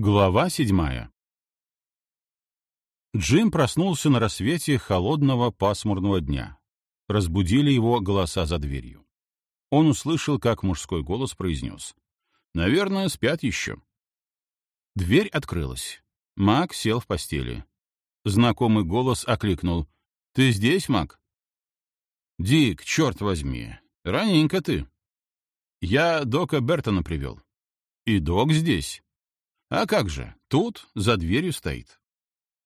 Глава седьмая Джим проснулся на рассвете холодного пасмурного дня. Разбудили его голоса за дверью. Он услышал, как мужской голос произнес. «Наверное, спят еще». Дверь открылась. Мак сел в постели. Знакомый голос окликнул. «Ты здесь, Мак?» «Дик, черт возьми, раненько ты». «Я Дока Бертона привел». «И Док здесь». А как же, тут, за дверью стоит.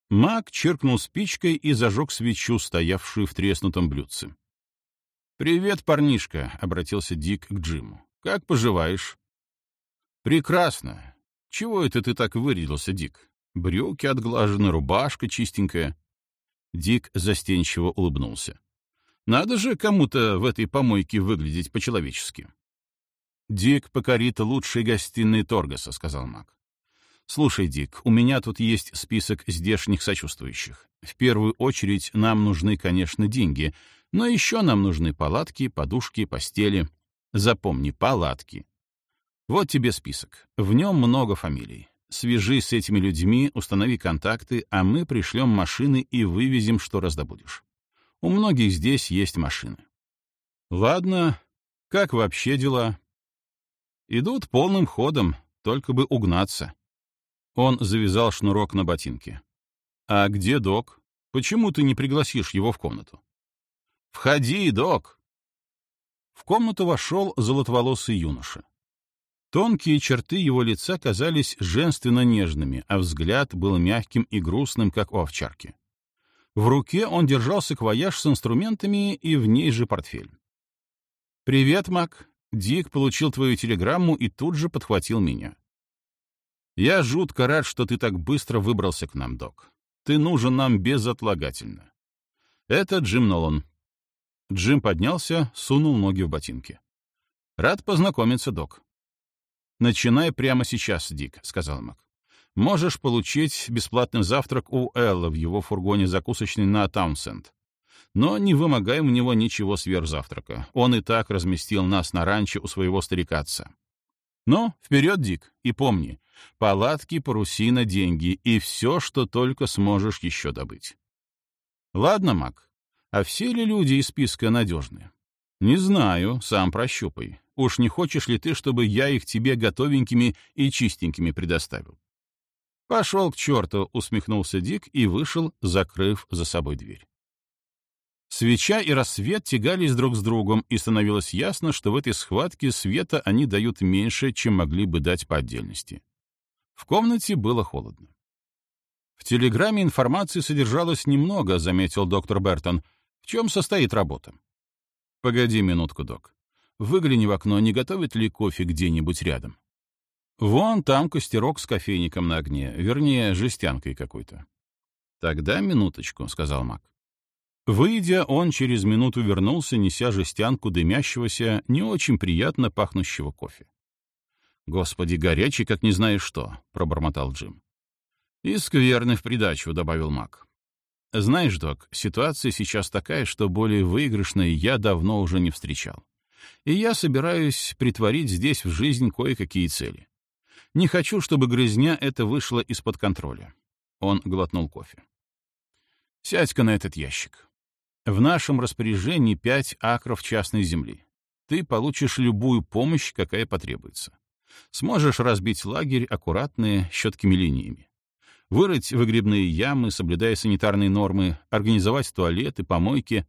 Мак черкнул спичкой и зажег свечу, стоявшую в треснутом блюдце. «Привет, парнишка», — обратился Дик к Джиму. «Как поживаешь?» «Прекрасно. Чего это ты так вырядился, Дик? Брюки отглажены, рубашка чистенькая». Дик застенчиво улыбнулся. «Надо же кому-то в этой помойке выглядеть по-человечески». «Дик покорит лучшие гостиные Торгаса», — сказал Мак. «Слушай, Дик, у меня тут есть список здешних сочувствующих. В первую очередь нам нужны, конечно, деньги, но еще нам нужны палатки, подушки, постели. Запомни, палатки. Вот тебе список. В нем много фамилий. Свяжись с этими людьми, установи контакты, а мы пришлем машины и вывезем, что раздобудешь. У многих здесь есть машины. Ладно, как вообще дела? Идут полным ходом, только бы угнаться. Он завязал шнурок на ботинке. «А где док? Почему ты не пригласишь его в комнату?» «Входи, док!» В комнату вошел золотоволосый юноша. Тонкие черты его лица казались женственно нежными, а взгляд был мягким и грустным, как у овчарки. В руке он держал саквояж с инструментами и в ней же портфель. «Привет, Мак. Дик получил твою телеграмму и тут же подхватил меня. Я жутко рад, что ты так быстро выбрался к нам, док. Ты нужен нам безотлагательно. Это Джим Нолан. Джим поднялся, сунул ноги в ботинки. Рад познакомиться, док. Начинай прямо сейчас, Дик, сказал Мак. Можешь получить бесплатный завтрак у Элла в его фургоне закусочной на Таунсенд. Но не вымогай у него ничего сверх завтрака. Он и так разместил нас на ранчо у своего старика-отца. Но вперед, Дик, и помни, палатки, парусина, деньги и все, что только сможешь еще добыть. Ладно, Мак, а все ли люди из списка надежны? Не знаю, сам прощупай. Уж не хочешь ли ты, чтобы я их тебе готовенькими и чистенькими предоставил? Пошел к черту, усмехнулся Дик и вышел, закрыв за собой дверь. Свеча и рассвет тягались друг с другом, и становилось ясно, что в этой схватке света они дают меньше, чем могли бы дать по отдельности. В комнате было холодно. В телеграмме информации содержалось немного, заметил доктор Бертон. В чем состоит работа? Погоди минутку, док. Выгляни в окно, не готовит ли кофе где-нибудь рядом? Вон там костерок с кофейником на огне, вернее, жестянкой какой-то. Тогда минуточку, сказал Мак. Выйдя, он через минуту вернулся, неся жестянку дымящегося, не очень приятно пахнущего кофе. «Господи, горячий, как не знаешь что», — пробормотал Джим. «И скверный в придачу», — добавил Мак. «Знаешь, док, ситуация сейчас такая, что более выигрышной я давно уже не встречал. И я собираюсь притворить здесь в жизнь кое-какие цели. Не хочу, чтобы грызня это вышла из-под контроля». Он глотнул кофе. «Сядь-ка на этот ящик. В нашем распоряжении пять акров частной земли. Ты получишь любую помощь, какая потребуется. Сможешь разбить лагерь аккуратные, щеткими линиями. Вырыть выгребные ямы, соблюдая санитарные нормы, организовать туалеты, помойки,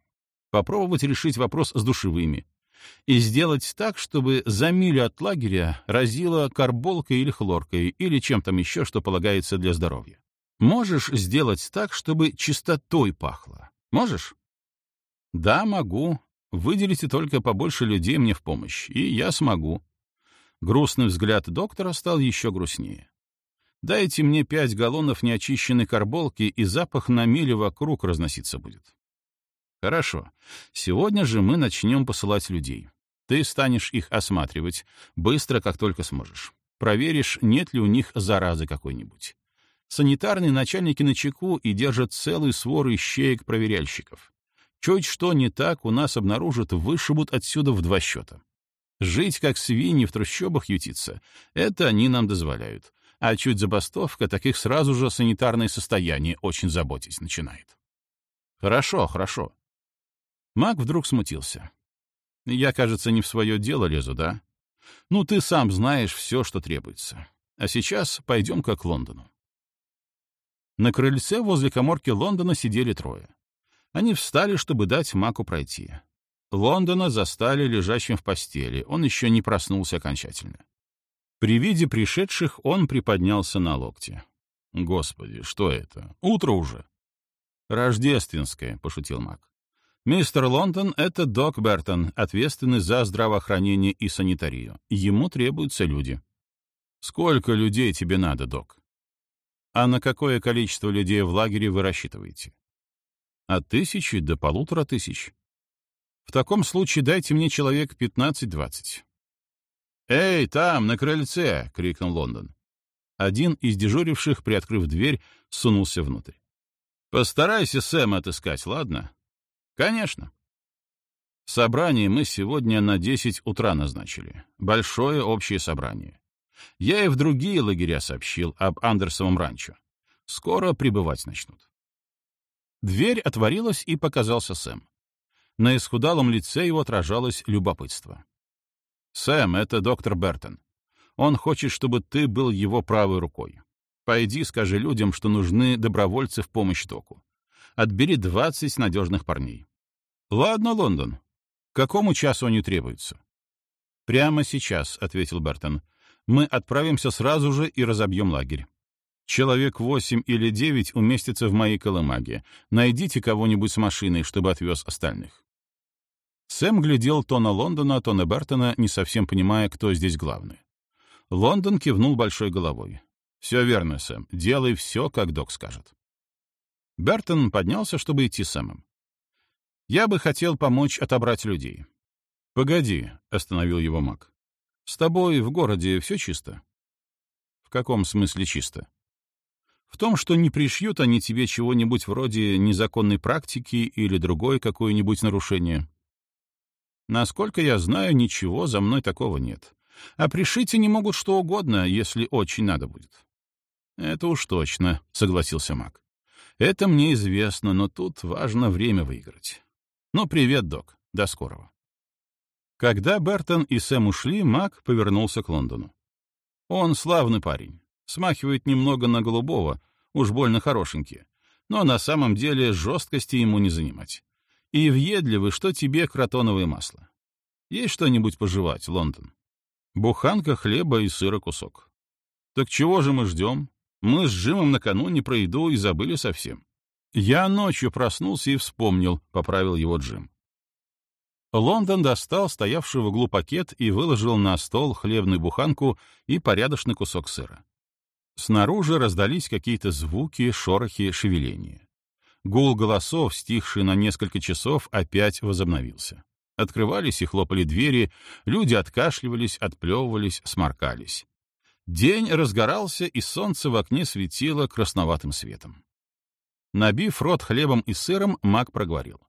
попробовать решить вопрос с душевыми. И сделать так, чтобы за милю от лагеря разило карболкой или хлоркой, или чем там еще, что полагается для здоровья. Можешь сделать так, чтобы чистотой пахло. Можешь? Да, могу. Выделите только побольше людей мне в помощь, и я смогу. Грустный взгляд доктора стал еще грустнее. Дайте мне пять галлонов неочищенной карболки, и запах на милю вокруг разноситься будет. Хорошо. Сегодня же мы начнем посылать людей. Ты станешь их осматривать, быстро, как только сможешь. Проверишь, нет ли у них заразы какой-нибудь. Санитарные начальники на чеку и держат целую свору ищеек-проверяльщиков. Чуть что не так у нас обнаружат, вышибут отсюда в два счета. Жить как свиньи в трущобах ютиться — это они нам дозволяют. А чуть забастовка, таких сразу же санитарное состояние очень заботить начинает. Хорошо, хорошо. Мак вдруг смутился. Я, кажется, не в свое дело лезу, да? Ну, ты сам знаешь все, что требуется. А сейчас пойдем-ка к Лондону. На крыльце возле коморки Лондона сидели трое. Они встали, чтобы дать Маку пройти. Лондона застали лежащим в постели, он еще не проснулся окончательно. При виде пришедших он приподнялся на локте. «Господи, что это? Утро уже!» «Рождественское», — пошутил Мак. «Мистер Лондон — это док Бертон, ответственный за здравоохранение и санитарию. Ему требуются люди». «Сколько людей тебе надо, док?» «А на какое количество людей в лагере вы рассчитываете?» «От тысячи до полутора тысяч». В таком случае дайте мне человек 15-20. «Эй, там, на крыльце!» — крикнул Лондон. Один из дежуривших, приоткрыв дверь, сунулся внутрь. «Постарайся Сэма отыскать, ладно?» «Конечно». Собрание мы сегодня на 10 утра назначили. Большое общее собрание. Я и в другие лагеря сообщил об Андерсовом ранчо. Скоро прибывать начнут. Дверь отворилась, и показался Сэм. На исхудалом лице его отражалось любопытство. «Сэм, это доктор Бертон. Он хочет, чтобы ты был его правой рукой. Пойди, скажи людям, что нужны добровольцы в помощь доку. Отбери двадцать надежных парней». «Ладно, Лондон. Какому часу они требуются?» «Прямо сейчас», — ответил Бертон. «Мы отправимся сразу же и разобьем лагерь. Человек восемь или девять уместится в моей колымаге. Найдите кого-нибудь с машиной, чтобы отвез остальных. Сэм глядел то на Лондона, то на Бертона, не совсем понимая, кто здесь главный. Лондон кивнул большой головой. «Все верно, Сэм. Делай все, как док скажет». Бертон поднялся, чтобы идти с Сэмом. «Я бы хотел помочь отобрать людей». «Погоди», — остановил его маг. «С тобой в городе все чисто?» «В каком смысле чисто?» «В том, что не пришьют они тебе чего-нибудь вроде незаконной практики или другое какое-нибудь нарушение». Насколько я знаю, ничего за мной такого нет. А пришить они могут что угодно, если очень надо будет. Это уж точно, согласился Мак. Это мне известно, но тут важно время выиграть. Ну, привет, док. До скорого. Когда Бертон и Сэм ушли, Мак повернулся к Лондону. Он славный парень. Смахивает немного на голубого, уж больно хорошенький. Но на самом деле жесткости ему не занимать и въедливы, что тебе кротоновое масло. Есть что-нибудь пожевать, Лондон? Буханка хлеба и сыра кусок. Так чего же мы ждем? Мы с Джимом накануне про еду и забыли совсем. Я ночью проснулся и вспомнил, — поправил его Джим. Лондон достал стоявший в углу пакет и выложил на стол хлебную буханку и порядочный кусок сыра. Снаружи раздались какие-то звуки, шорохи, шевеления. Гул голосов, стихший на несколько часов, опять возобновился. Открывались и хлопали двери, люди откашливались, отплевывались, сморкались. День разгорался, и солнце в окне светило красноватым светом. Набив рот хлебом и сыром, маг проговорил.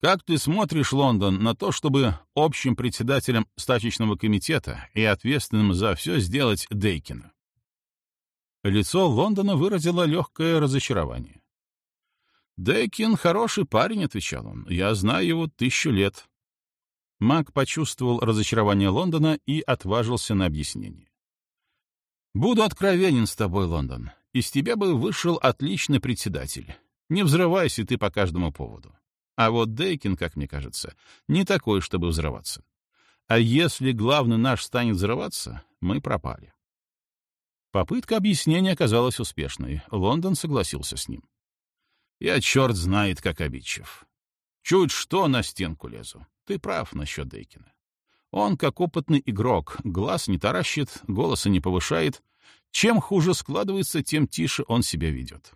«Как ты смотришь, Лондон, на то, чтобы общим председателем стачечного комитета и ответственным за все сделать Дейкина?» Лицо Лондона выразило легкое разочарование. «Дэкин хороший парень», — отвечал он. «Я знаю его тысячу лет». Мак почувствовал разочарование Лондона и отважился на объяснение. «Буду откровенен с тобой, Лондон. Из тебя бы вышел отличный председатель. Не взрывайся ты по каждому поводу. А вот Дейкин, как мне кажется, не такой, чтобы взрываться. А если главный наш станет взрываться, мы пропали». Попытка объяснения оказалась успешной. Лондон согласился с ним. Я черт знает, как обидчив. Чуть что на стенку лезу. Ты прав насчет Дейкина. Он, как опытный игрок, глаз не таращит, голоса не повышает. Чем хуже складывается, тем тише он себя ведет.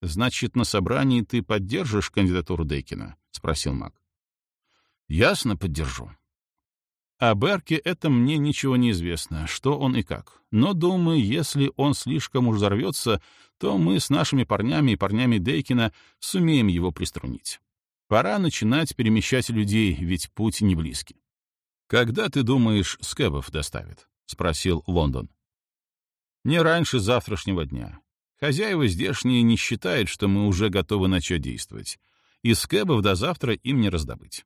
«Значит, на собрании ты поддержишь кандидатуру Дейкина?» — спросил Мак. «Ясно, поддержу. О Берке это мне ничего не известно, что он и как. Но, думаю, если он слишком уж взорвется, то мы с нашими парнями и парнями Дейкина сумеем его приструнить. Пора начинать перемещать людей, ведь путь не близкий. «Когда, ты думаешь, скэбов доставят?» — спросил Лондон. Не раньше завтрашнего дня. Хозяева здешние не считают, что мы уже готовы начать действовать. Из кэбов до завтра им не раздобыть.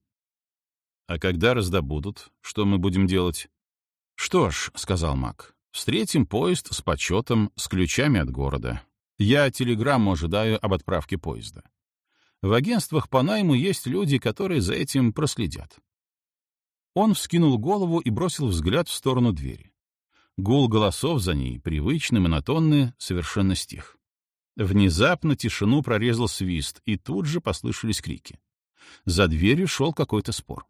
А когда раздобудут, что мы будем делать? Что ж, — сказал Мак, — встретим поезд с почетом, с ключами от города. Я телеграмму ожидаю об отправке поезда. В агентствах по найму есть люди, которые за этим проследят. Он вскинул голову и бросил взгляд в сторону двери. Гул голосов за ней, привычный, монотонный, совершенно стих. Внезапно тишину прорезал свист, и тут же послышались крики. За дверью шел какой-то спор.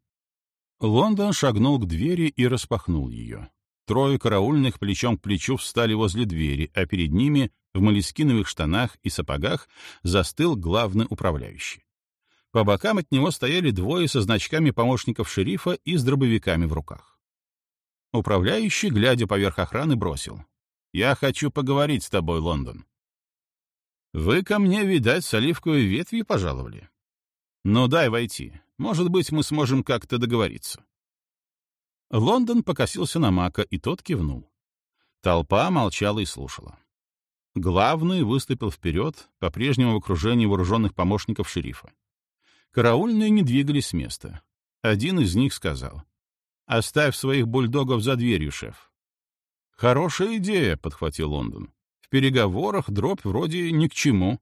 Лондон шагнул к двери и распахнул ее. Трое караульных плечом к плечу встали возле двери, а перед ними, в молескиновых штанах и сапогах, застыл главный управляющий. По бокам от него стояли двое со значками помощников шерифа и с дробовиками в руках. Управляющий, глядя поверх охраны, бросил. «Я хочу поговорить с тобой, Лондон». «Вы ко мне, видать, с оливковой ветви пожаловали?» «Ну, дай войти. Может быть, мы сможем как-то договориться». Лондон покосился на Мака, и тот кивнул. Толпа молчала и слушала. Главный выступил вперед, по-прежнему в окружении вооруженных помощников шерифа. Караульные не двигались с места. Один из них сказал — Оставь своих бульдогов за дверью, шеф. Хорошая идея, подхватил Лондон. В переговорах дробь вроде ни к чему.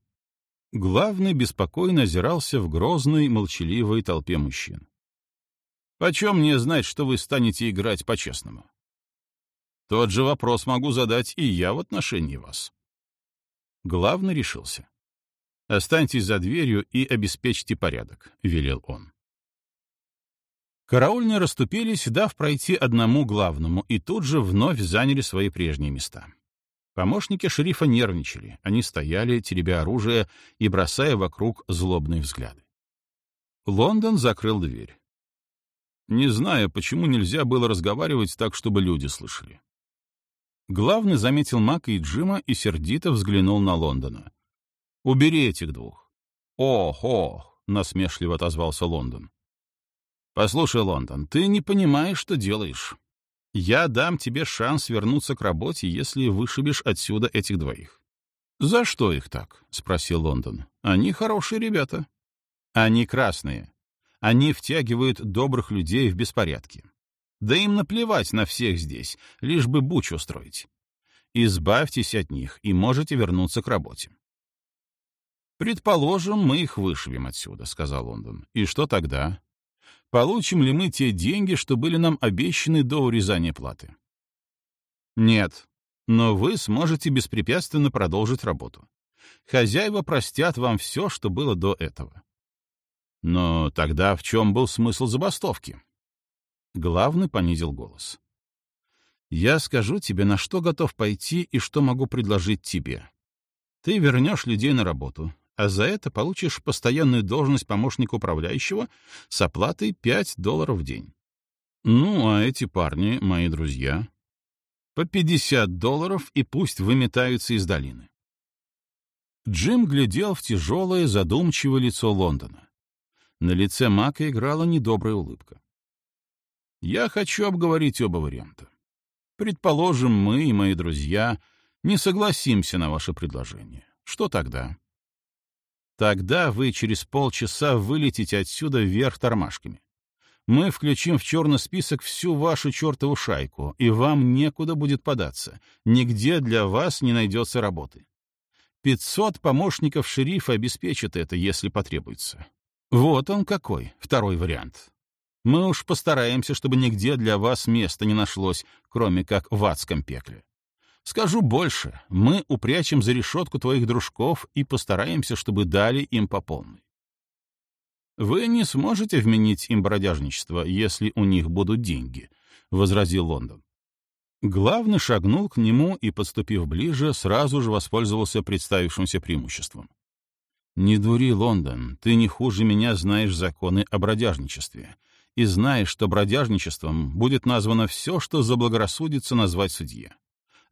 Главный беспокойно озирался в грозной, молчаливой толпе мужчин. Почем мне знать, что вы станете играть по-честному? Тот же вопрос могу задать и я в отношении вас. Главный решился. «Останьтесь за дверью и обеспечьте порядок», — велел он. Караульные расступились, дав пройти одному главному, и тут же вновь заняли свои прежние места. Помощники шерифа нервничали, они стояли, теребя оружие и бросая вокруг злобные взгляды. Лондон закрыл дверь. Не знаю, почему нельзя было разговаривать так, чтобы люди слышали. Главный заметил Мака и Джима и сердито взглянул на Лондона. «Убери этих двух». «Ох, ох», — насмешливо отозвался Лондон. «Послушай, Лондон, ты не понимаешь, что делаешь. Я дам тебе шанс вернуться к работе, если вышибешь отсюда этих двоих». «За что их так?» — спросил Лондон. «Они хорошие ребята». «Они красные. Они втягивают добрых людей в беспорядки. Да им наплевать на всех здесь, лишь бы буч устроить. Избавьтесь от них, и можете вернуться к работе». «Предположим, мы их вышибем отсюда», — сказал Лондон. «И что тогда? Получим ли мы те деньги, что были нам обещаны до урезания платы. Нет, но вы сможете беспрепятственно продолжить работу. Хозяева простят вам все, что было до этого. Но тогда в чем был смысл забастовки? Главный понизил голос. Я скажу тебе, на что готов пойти и что могу предложить тебе. Ты вернешь людей на работу, а за это получишь постоянную должность помощника управляющего с оплатой 5 долларов в день. Ну, а эти парни — мои друзья. По 50 долларов и пусть выметаются из долины. Джим глядел в тяжелое, задумчивое лицо Лондона. На лице Мака играла недобрая улыбка. «Я хочу обговорить оба варианта. Предположим, мы и мои друзья не согласимся на ваше предложение. Что тогда?» Тогда вы через полчаса вылетите отсюда вверх тормашками. Мы включим в черный список всю вашу чертову шайку, и вам некуда будет податься. Нигде для вас не найдется работы. Пятьсот помощников шерифа обеспечат это, если потребуется. Вот он какой, второй вариант. Мы уж постараемся, чтобы нигде для вас места не нашлось, кроме как в адском пекле. Скажу больше, мы упрячем за решетку твоих дружков и постараемся, чтобы дали им по полной. Вы не сможете вменить им бродяжничество, если у них будут деньги, — возразил Лондон. Главный шагнул к нему и, подступив ближе, сразу же воспользовался представившимся преимуществом. «Не дури, Лондон, ты не хуже меня знаешь законы о бродяжничестве, и знаешь, что бродяжничеством будет названо все, что заблагорассудится назвать судье.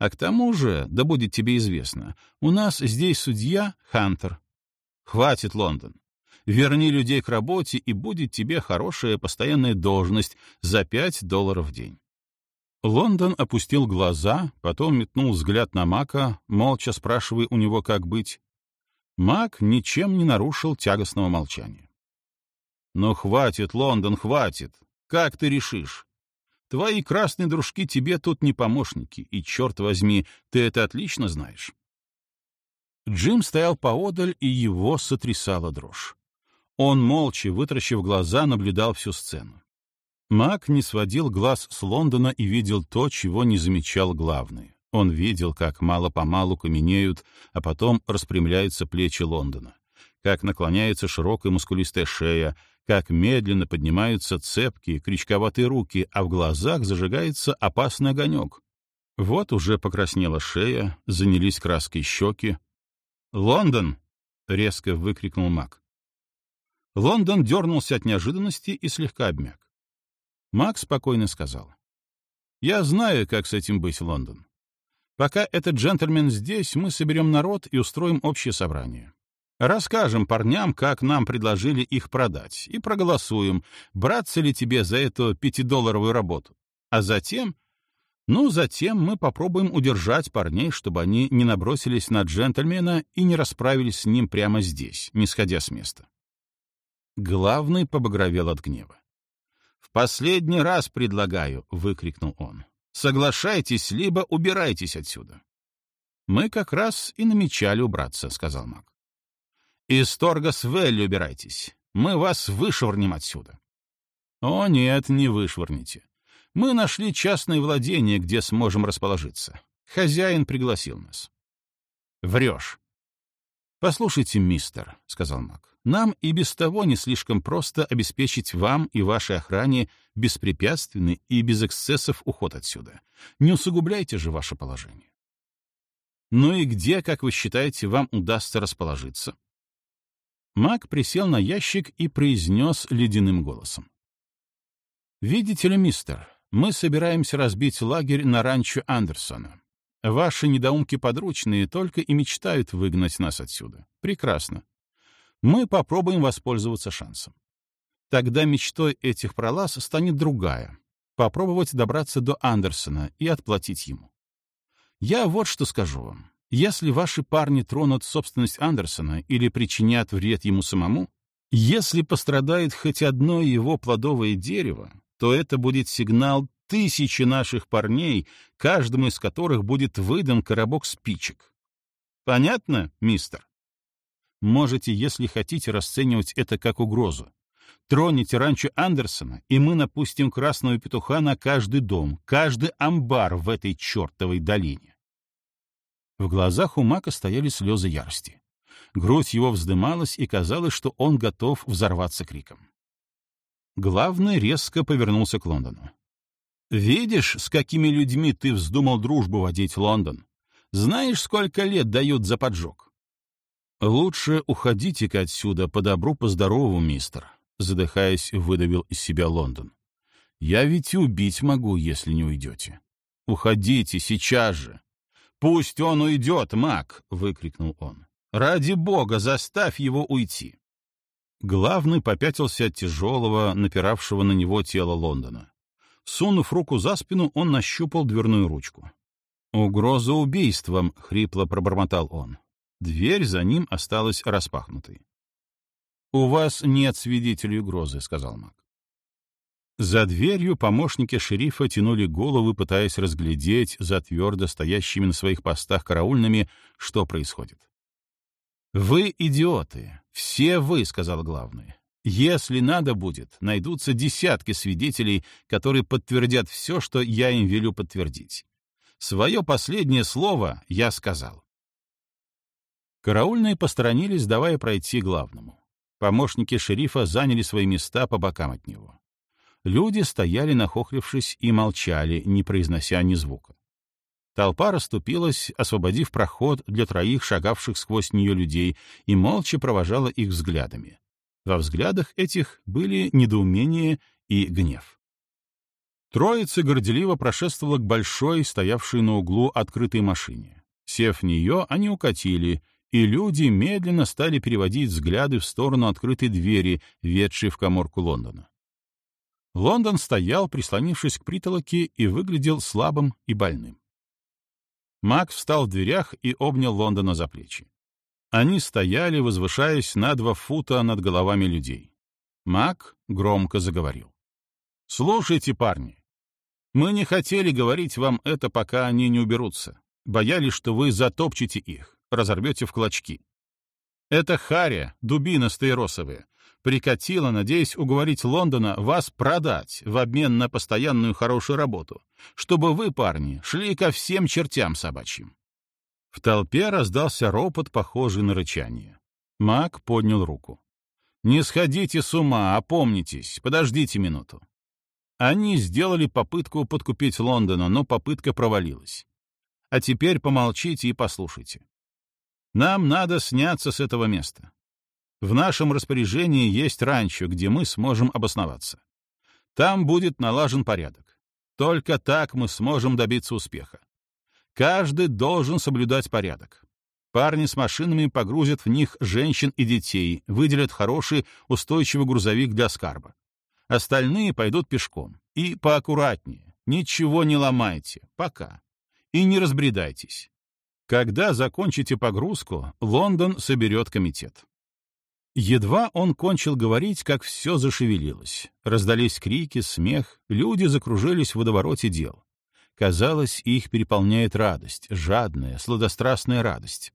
А к тому же, да будет тебе известно, у нас здесь судья Хантер. Хватит, Лондон. Верни людей к работе, и будет тебе хорошая постоянная должность за 5 долларов в день. Лондон опустил глаза, потом метнул взгляд на Мака, молча спрашивая у него, как быть. Мак ничем не нарушил тягостного молчания. «Ну хватит, Лондон, хватит! Как ты решишь? Твои красные дружки тебе тут не помощники, и, черт возьми, ты это отлично знаешь». Джим стоял поодаль, и его сотрясала дрожь. Он, молча, вытаращив глаза, наблюдал всю сцену. Мак не сводил глаз с Лондона и видел то, чего не замечал главный. Он видел, как мало-помалу каменеют, а потом распрямляются плечи Лондона, как наклоняется широкая мускулистая шея, как медленно поднимаются цепкие, крючковатые руки, а в глазах зажигается опасный огонек. Вот уже покраснела шея, занялись краской щеки. «Лондон!» — резко выкрикнул Мак. Лондон дернулся от неожиданности и слегка обмяк. Мак спокойно сказал. «Я знаю, как с этим быть, Лондон. Пока этот джентльмен здесь, мы соберем народ и устроим общее собрание. Расскажем парням, как нам предложили их продать, и проголосуем, браться ли тебе за эту пятидолларовую работу. А затем... Ну, затем мы попробуем удержать парней, чтобы они не набросились на джентльмена и не расправились с ним прямо здесь, не сходя с места. Главный побагровел от гнева. «В последний раз предлагаю!» — выкрикнул он. Соглашайтесь, либо убирайтесь отсюда. Мы как раз и намечали убраться, сказал маг. Из Торгас Вэлли убирайтесь. Мы вас вышвырнем отсюда. О, нет, не вышвырните. Мы нашли частное владение, где сможем расположиться. Хозяин пригласил нас. Врешь. Послушайте, мистер, сказал маг. Нам и без того не слишком просто обеспечить вам и вашей охране беспрепятственный и без эксцессов уход отсюда. Не усугубляйте же ваше положение. Ну и где, как вы считаете, вам удастся расположиться? Маг присел на ящик и произнес ледяным голосом. «Видите ли, мистер, мы собираемся разбить лагерь на ранчо Андерсона. Ваши недоумки подручные только и мечтают выгнать нас отсюда. Прекрасно мы попробуем воспользоваться шансом. Тогда мечтой этих пролаз станет другая — попробовать добраться до Андерсона и отплатить ему. Я вот что скажу вам. Если ваши парни тронут собственность Андерсона или причинят вред ему самому, если пострадает хоть одно его плодовое дерево, то это будет сигнал тысячи наших парней, каждому из которых будет выдан коробок спичек. Понятно, мистер? Можете, если хотите, расценивать это как угрозу. Троните ранчо Андерсона, и мы напустим красного петуха на каждый дом, каждый амбар в этой чертовой долине. В глазах у Мака стояли слезы ярости. Грудь его вздымалась, и казалось, что он готов взорваться криком. Главный резко повернулся к Лондону. «Видишь, с какими людьми ты вздумал дружбу водить, Лондон? Знаешь, сколько лет дают за поджог? «Лучше уходите-ка отсюда по добру, по здорову, мистер», — задыхаясь, выдавил из себя Лондон. «Я ведь и убить могу, если не уйдете. Уходите сейчас же!» «Пусть он уйдет, маг!» — выкрикнул он. «Ради бога, заставь его уйти!» Главный попятился от тяжелого, напиравшего на него тела Лондона. Сунув руку за спину, он нащупал дверную ручку. «Угроза убийством!» — хрипло пробормотал он. Дверь за ним осталась распахнутой. «У вас нет свидетелей угрозы», — сказал Мак. За дверью помощники шерифа тянули головы, пытаясь разглядеть за твердо стоящими на своих постах караульными, что происходит. «Вы идиоты! Все вы!» — сказал главный. «Если надо будет, найдутся десятки свидетелей, которые подтвердят все, что я им велю подтвердить. Свое последнее слово я сказал. Караульные посторонились, давая пройти главному. Помощники шерифа заняли свои места по бокам от него. Люди стояли, нахохлившись, и молчали, не произнося ни звука. Толпа расступилась, освободив проход для троих шагавших сквозь нее людей, и молча провожала их взглядами. Во взглядах этих были недоумение и гнев. Троица горделиво прошествовала к большой, стоявшей на углу открытой машине. Сев в нее, они укатили, и люди медленно стали переводить взгляды в сторону открытой двери, ведшей в коморку Лондона. Лондон стоял, прислонившись к притолоке, и выглядел слабым и больным. Мак встал в дверях и обнял Лондона за плечи. Они стояли, возвышаясь на два фута над головами людей. Мак громко заговорил. «Слушайте, парни, мы не хотели говорить вам это, пока они не уберутся. Боялись, что вы затопчете их, разорвете в клочки. Это Харя, дубина стаиросовая, прикатила, надеясь уговорить Лондона вас продать в обмен на постоянную хорошую работу, чтобы вы, парни, шли ко всем чертям собачьим. В толпе раздался ропот, похожий на рычание. Мак поднял руку. «Не сходите с ума, опомнитесь, подождите минуту». Они сделали попытку подкупить Лондона, но попытка провалилась. А теперь помолчите и послушайте. Нам надо сняться с этого места. В нашем распоряжении есть ранчо, где мы сможем обосноваться. Там будет налажен порядок. Только так мы сможем добиться успеха. Каждый должен соблюдать порядок. Парни с машинами погрузят в них женщин и детей, выделят хороший, устойчивый грузовик для скарба. Остальные пойдут пешком. И поаккуратнее. Ничего не ломайте. Пока. И не разбредайтесь. Когда закончите погрузку, Лондон соберет комитет. Едва он кончил говорить, как все зашевелилось. Раздались крики, смех, люди закружились в водовороте дел. Казалось, их переполняет радость, жадная, сладострастная радость.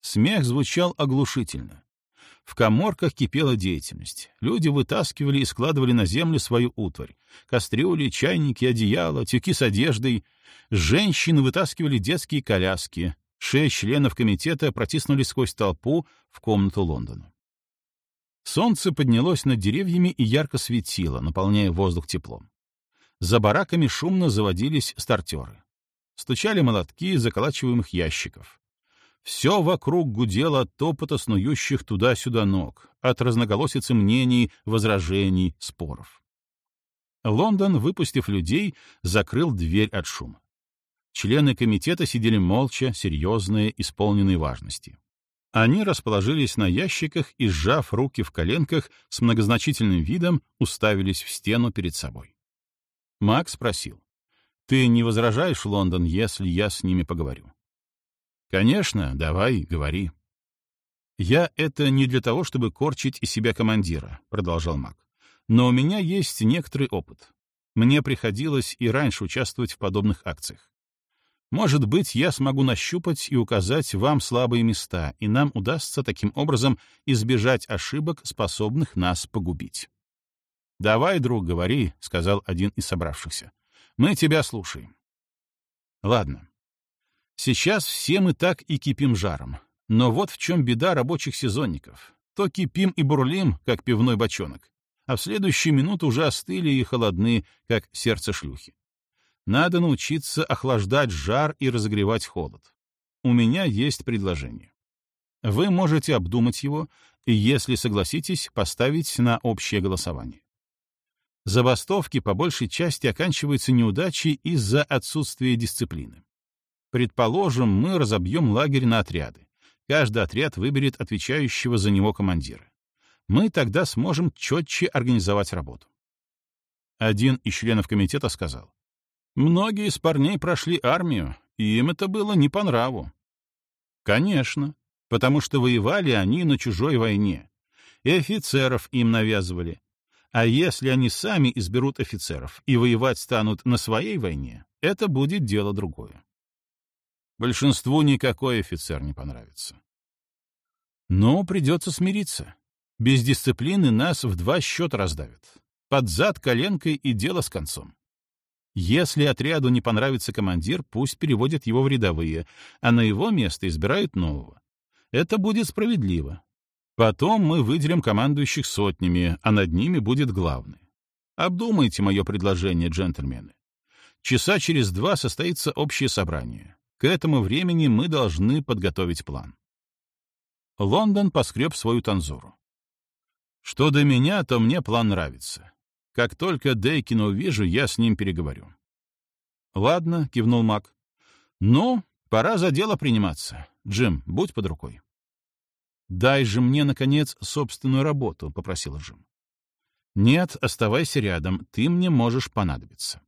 Смех звучал оглушительно. В коморках кипела деятельность. Люди вытаскивали и складывали на землю свою утварь. Кастрюли, чайники, одеяла, тюки с одеждой. Женщины вытаскивали детские коляски. Шесть членов комитета протиснулись сквозь толпу в комнату Лондона. Солнце поднялось над деревьями и ярко светило, наполняя воздух теплом. За бараками шумно заводились стартеры. Стучали молотки заколачиваемых ящиков. Все вокруг гудело от топота снующих туда-сюда ног, от разноголосицы мнений, возражений, споров. Лондон, выпустив людей, закрыл дверь от шума. Члены комитета сидели молча, серьезные, исполненные важности. Они расположились на ящиках и, сжав руки в коленках, с многозначительным видом уставились в стену перед собой. Макс спросил. «Ты не возражаешь, Лондон, если я с ними поговорю?» «Конечно, давай, говори». «Я это не для того, чтобы корчить из себя командира», — продолжал Мак. «Но у меня есть некоторый опыт. Мне приходилось и раньше участвовать в подобных акциях. Может быть, я смогу нащупать и указать вам слабые места, и нам удастся таким образом избежать ошибок, способных нас погубить». «Давай, друг, говори», — сказал один из собравшихся. «Мы тебя слушаем». «Ладно, Сейчас все мы так и кипим жаром. Но вот в чем беда рабочих сезонников. То кипим и бурлим, как пивной бочонок, а в следующую минуту уже остыли и холодны, как сердце шлюхи. Надо научиться охлаждать жар и разогревать холод. У меня есть предложение. Вы можете обдумать его и, если согласитесь, поставить на общее голосование. Забастовки по большей части оканчиваются неудачей из-за отсутствия дисциплины. Предположим, мы разобьем лагерь на отряды. Каждый отряд выберет отвечающего за него командира. Мы тогда сможем четче организовать работу. Один из членов комитета сказал, «Многие из парней прошли армию, и им это было не по нраву». «Конечно, потому что воевали они на чужой войне, и офицеров им навязывали. А если они сами изберут офицеров и воевать станут на своей войне, это будет дело другое. Большинству никакой офицер не понравится. Но придется смириться. Без дисциплины нас в два счета раздавят. Под зад коленкой и дело с концом. Если отряду не понравится командир, пусть переводят его в рядовые, а на его место избирают нового. Это будет справедливо. Потом мы выделим командующих сотнями, а над ними будет главный. Обдумайте мое предложение, джентльмены. Часа через два состоится общее собрание. К этому времени мы должны подготовить план. Лондон поскреб свою танзуру. Что до меня, то мне план нравится. Как только Дейкина увижу, я с ним переговорю. Ладно, кивнул Мак. Ну, пора за дело приниматься. Джим, будь под рукой. Дай же мне, наконец, собственную работу, попросил Джим. «Нет, оставайся рядом, ты мне можешь понадобиться».